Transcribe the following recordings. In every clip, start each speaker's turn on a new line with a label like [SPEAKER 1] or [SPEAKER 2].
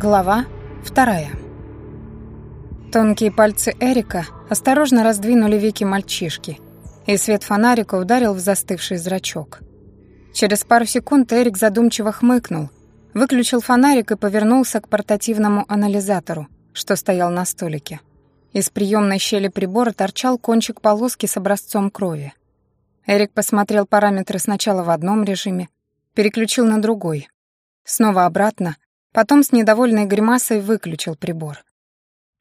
[SPEAKER 1] Глава вторая. Тонкие пальцы Эрика осторожно раздвинули веки мальчишки, и свет фонарика ударил в застывший зрачок. Через пару секунд Эрик задумчиво хмыкнул, выключил фонарик и повернулся к портативному анализатору, что стоял на столике. Из приемной щели прибора торчал кончик полоски с образцом крови. Эрик посмотрел параметры сначала в одном режиме, переключил на другой. Снова обратно, Потом с недовольной гримасой выключил прибор.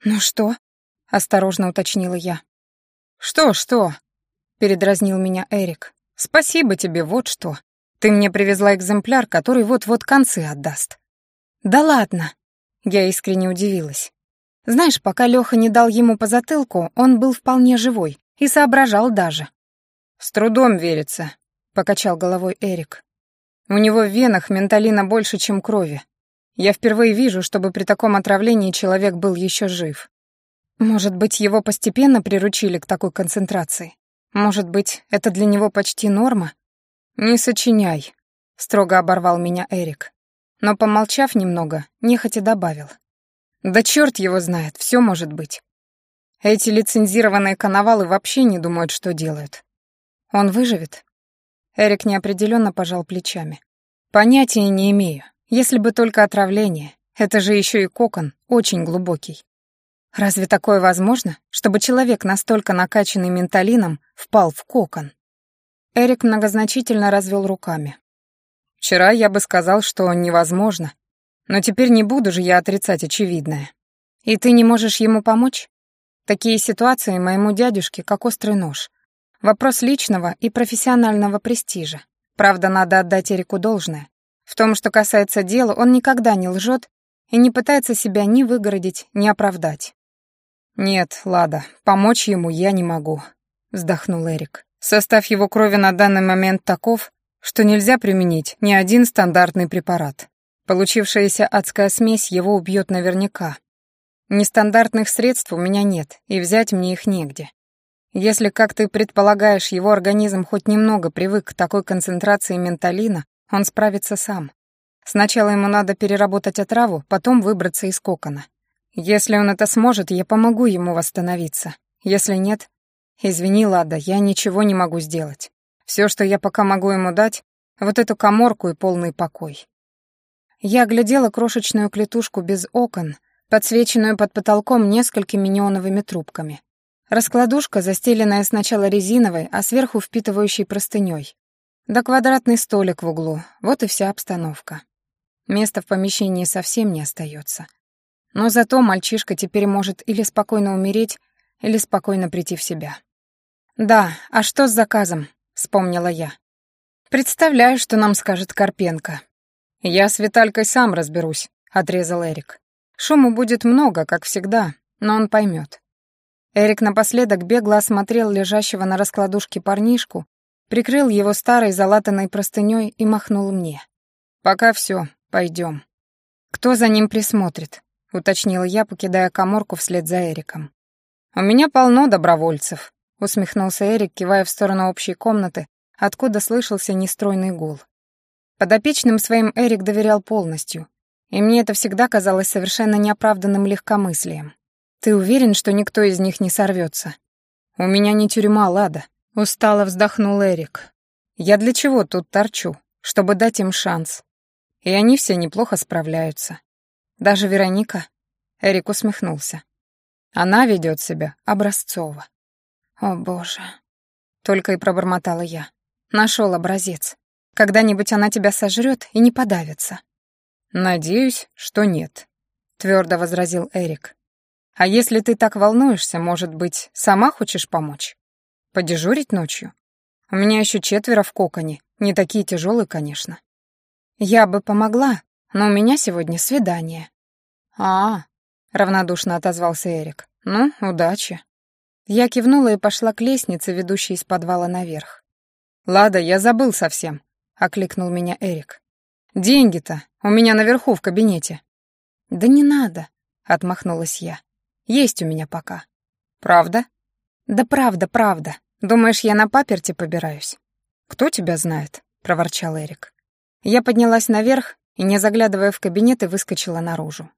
[SPEAKER 1] «Ну что?» — осторожно уточнила я. «Что, что?» — передразнил меня Эрик. «Спасибо тебе, вот что. Ты мне привезла экземпляр, который вот-вот концы отдаст». «Да ладно!» — я искренне удивилась. Знаешь, пока Лёха не дал ему по затылку, он был вполне живой и соображал даже. «С трудом верится», — покачал головой Эрик. «У него в венах менталина больше, чем крови. Я впервые вижу, чтобы при таком отравлении человек был еще жив. Может быть, его постепенно приручили к такой концентрации? Может быть, это для него почти норма? Не сочиняй, строго оборвал меня Эрик. Но, помолчав немного, нехотя добавил. Да черт его знает, все может быть. Эти лицензированные коновалы вообще не думают, что делают. Он выживет? Эрик неопределенно пожал плечами. Понятия не имею. Если бы только отравление. Это же еще и кокон, очень глубокий. Разве такое возможно, чтобы человек, настолько накачанный менталином, впал в кокон? Эрик многозначительно развел руками. «Вчера я бы сказал, что невозможно, но теперь не буду же я отрицать очевидное. И ты не можешь ему помочь? Такие ситуации моему дядюшке как острый нож. Вопрос личного и профессионального престижа. Правда, надо отдать Эрику должное. В том, что касается дела, он никогда не лжет и не пытается себя ни выгородить, ни оправдать. «Нет, Лада, помочь ему я не могу», — вздохнул Эрик. «Состав его крови на данный момент таков, что нельзя применить ни один стандартный препарат. Получившаяся адская смесь его убьет наверняка. Нестандартных средств у меня нет, и взять мне их негде. Если, как ты предполагаешь, его организм хоть немного привык к такой концентрации менталина, он справится сам. Сначала ему надо переработать отраву, потом выбраться из кокона. Если он это сможет, я помогу ему восстановиться. Если нет... Извини, Лада, я ничего не могу сделать. Все, что я пока могу ему дать, вот эту коморку и полный покой. Я глядела крошечную клетушку без окон, подсвеченную под потолком несколькими неоновыми трубками. Раскладушка, застеленная сначала резиновой, а сверху впитывающей простыней. Да квадратный столик в углу, вот и вся обстановка. Места в помещении совсем не остается. Но зато мальчишка теперь может или спокойно умереть, или спокойно прийти в себя. «Да, а что с заказом?» — вспомнила я. «Представляю, что нам скажет Карпенко». «Я с Виталькой сам разберусь», — отрезал Эрик. «Шуму будет много, как всегда, но он поймет». Эрик напоследок бегло осмотрел лежащего на раскладушке парнишку прикрыл его старой залатанной простыней и махнул мне. «Пока все, пойдем». «Кто за ним присмотрит?» — уточнила я, покидая коморку вслед за Эриком. «У меня полно добровольцев», — усмехнулся Эрик, кивая в сторону общей комнаты, откуда слышался нестройный гул. Подопечным своим Эрик доверял полностью, и мне это всегда казалось совершенно неоправданным легкомыслием. «Ты уверен, что никто из них не сорвется?» «У меня не тюрьма, Лада», Устало вздохнул Эрик. Я для чего тут торчу? Чтобы дать им шанс. И они все неплохо справляются. Даже Вероника. Эрик усмехнулся. Она ведет себя образцово. О, боже. Только и пробормотала я. Нашел образец. Когда-нибудь она тебя сожрет и не подавится. Надеюсь, что нет, твердо возразил Эрик. А если ты так волнуешься, может быть, сама хочешь помочь? Подежурить ночью? У меня еще четверо в коконе, не такие тяжелые, конечно. Я бы помогла, но у меня сегодня свидание. А, -а, -а равнодушно отозвался Эрик. Ну, удачи. Я кивнула и пошла к лестнице, ведущей из подвала наверх. «Лада, я забыл совсем», — окликнул меня Эрик. «Деньги-то у меня наверху в кабинете». «Да не надо», — отмахнулась я. «Есть у меня пока». «Правда?» «Да правда, правда. Думаешь, я на паперти побираюсь?» «Кто тебя знает?» — проворчал Эрик. Я поднялась наверх и, не заглядывая в кабинет, и выскочила наружу.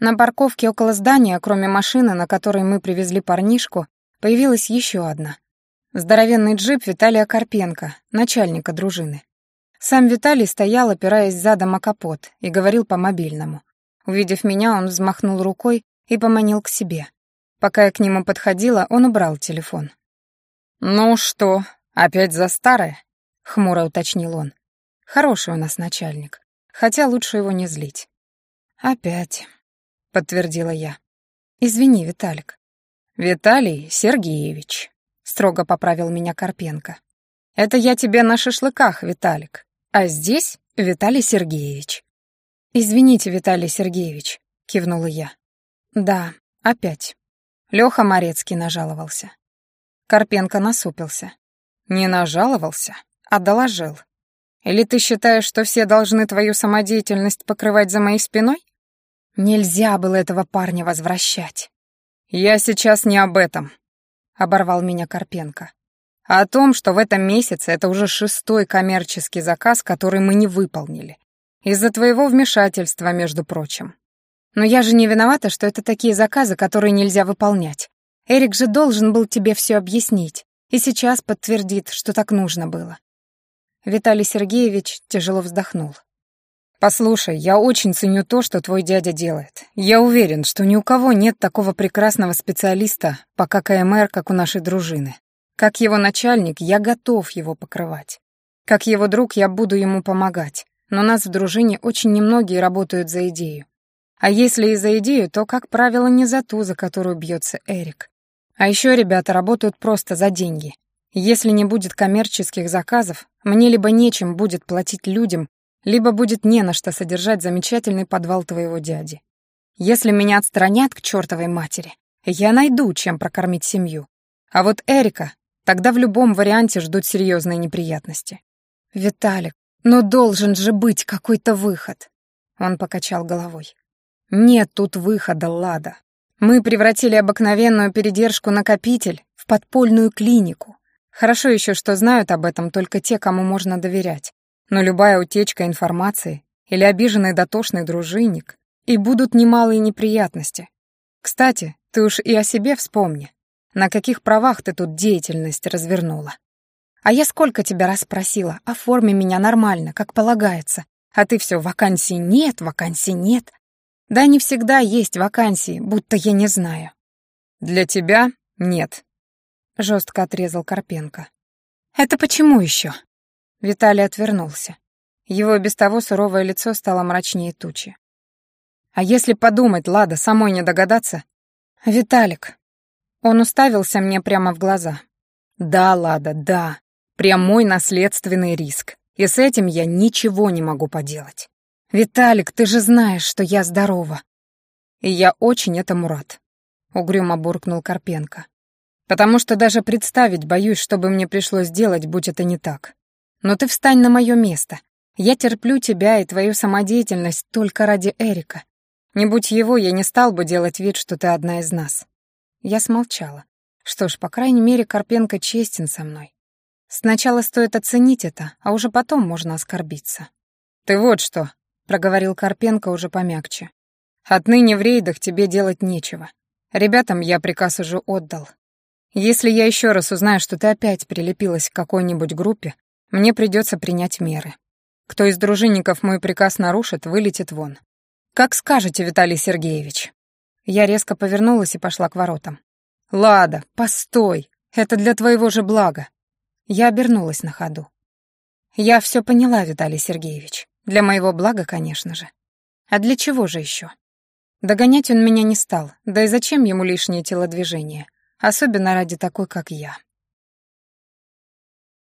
[SPEAKER 1] На парковке около здания, кроме машины, на которой мы привезли парнишку, появилась еще одна. Здоровенный джип Виталия Карпенко, начальника дружины. Сам Виталий стоял, опираясь задом о капот, и говорил по мобильному. Увидев меня, он взмахнул рукой и поманил к себе. Пока я к нему подходила, он убрал телефон. «Ну что, опять за старое?» — хмуро уточнил он. «Хороший у нас начальник, хотя лучше его не злить». «Опять», — подтвердила я. «Извини, Виталик». «Виталий Сергеевич», — строго поправил меня Карпенко. «Это я тебе на шашлыках, Виталик. А здесь Виталий Сергеевич. Извините, Виталий Сергеевич, кивнула я. Да, опять. Лёха Морецкий нажаловался. Карпенко насупился. Не нажаловался, а доложил. Или ты считаешь, что все должны твою самодеятельность покрывать за моей спиной? Нельзя было этого парня возвращать. Я сейчас не об этом, оборвал меня Карпенко а о том, что в этом месяце это уже шестой коммерческий заказ, который мы не выполнили. Из-за твоего вмешательства, между прочим. Но я же не виновата, что это такие заказы, которые нельзя выполнять. Эрик же должен был тебе все объяснить, и сейчас подтвердит, что так нужно было. Виталий Сергеевич тяжело вздохнул. «Послушай, я очень ценю то, что твой дядя делает. Я уверен, что ни у кого нет такого прекрасного специалиста по ККМР, как у нашей дружины. Как его начальник, я готов его покрывать. Как его друг, я буду ему помогать. Но нас в дружине очень немногие работают за идею. А если и за идею, то, как правило, не за ту, за которую бьется Эрик. А еще ребята работают просто за деньги. Если не будет коммерческих заказов, мне либо нечем будет платить людям, либо будет не на что содержать замечательный подвал твоего дяди. Если меня отстранят к чертовой матери, я найду, чем прокормить семью. А вот Эрика Тогда в любом варианте ждут серьезные неприятности. «Виталик, но должен же быть какой-то выход!» Он покачал головой. «Нет тут выхода, Лада. Мы превратили обыкновенную передержку-накопитель в подпольную клинику. Хорошо еще, что знают об этом только те, кому можно доверять. Но любая утечка информации или обиженный дотошный дружинник, и будут немалые неприятности. Кстати, ты уж и о себе вспомни. На каких правах ты тут деятельность развернула? А я сколько тебя раз просила, оформи меня нормально, как полагается. А ты все, вакансий нет, вакансий нет. Да не всегда есть вакансии, будто я не знаю. Для тебя нет. Жестко отрезал Карпенко. Это почему еще? Виталий отвернулся. Его без того суровое лицо стало мрачнее тучи. А если подумать, Лада, самой не догадаться? Виталик, он уставился мне прямо в глаза. «Да, Лада, да. Прямой наследственный риск. И с этим я ничего не могу поделать. Виталик, ты же знаешь, что я здорова. И я очень этому рад», — угрюмо буркнул Карпенко. «Потому что даже представить боюсь, что бы мне пришлось делать, будь это не так. Но ты встань на мое место. Я терплю тебя и твою самодеятельность только ради Эрика. Не будь его, я не стал бы делать вид, что ты одна из нас. Я смолчала. Что ж, по крайней мере, Карпенко честен со мной. Сначала стоит оценить это, а уже потом можно оскорбиться. «Ты вот что», — проговорил Карпенко уже помягче. «Отныне в рейдах тебе делать нечего. Ребятам я приказ уже отдал. Если я еще раз узнаю, что ты опять прилепилась к какой-нибудь группе, мне придется принять меры. Кто из дружинников мой приказ нарушит, вылетит вон. Как скажете, Виталий Сергеевич». Я резко повернулась и пошла к воротам. «Лада, постой! Это для твоего же блага!» Я обернулась на ходу. «Я все поняла, Виталий Сергеевич. Для моего блага, конечно же. А для чего же еще?» Догонять он меня не стал, да и зачем ему лишнее телодвижение, особенно ради такой, как я.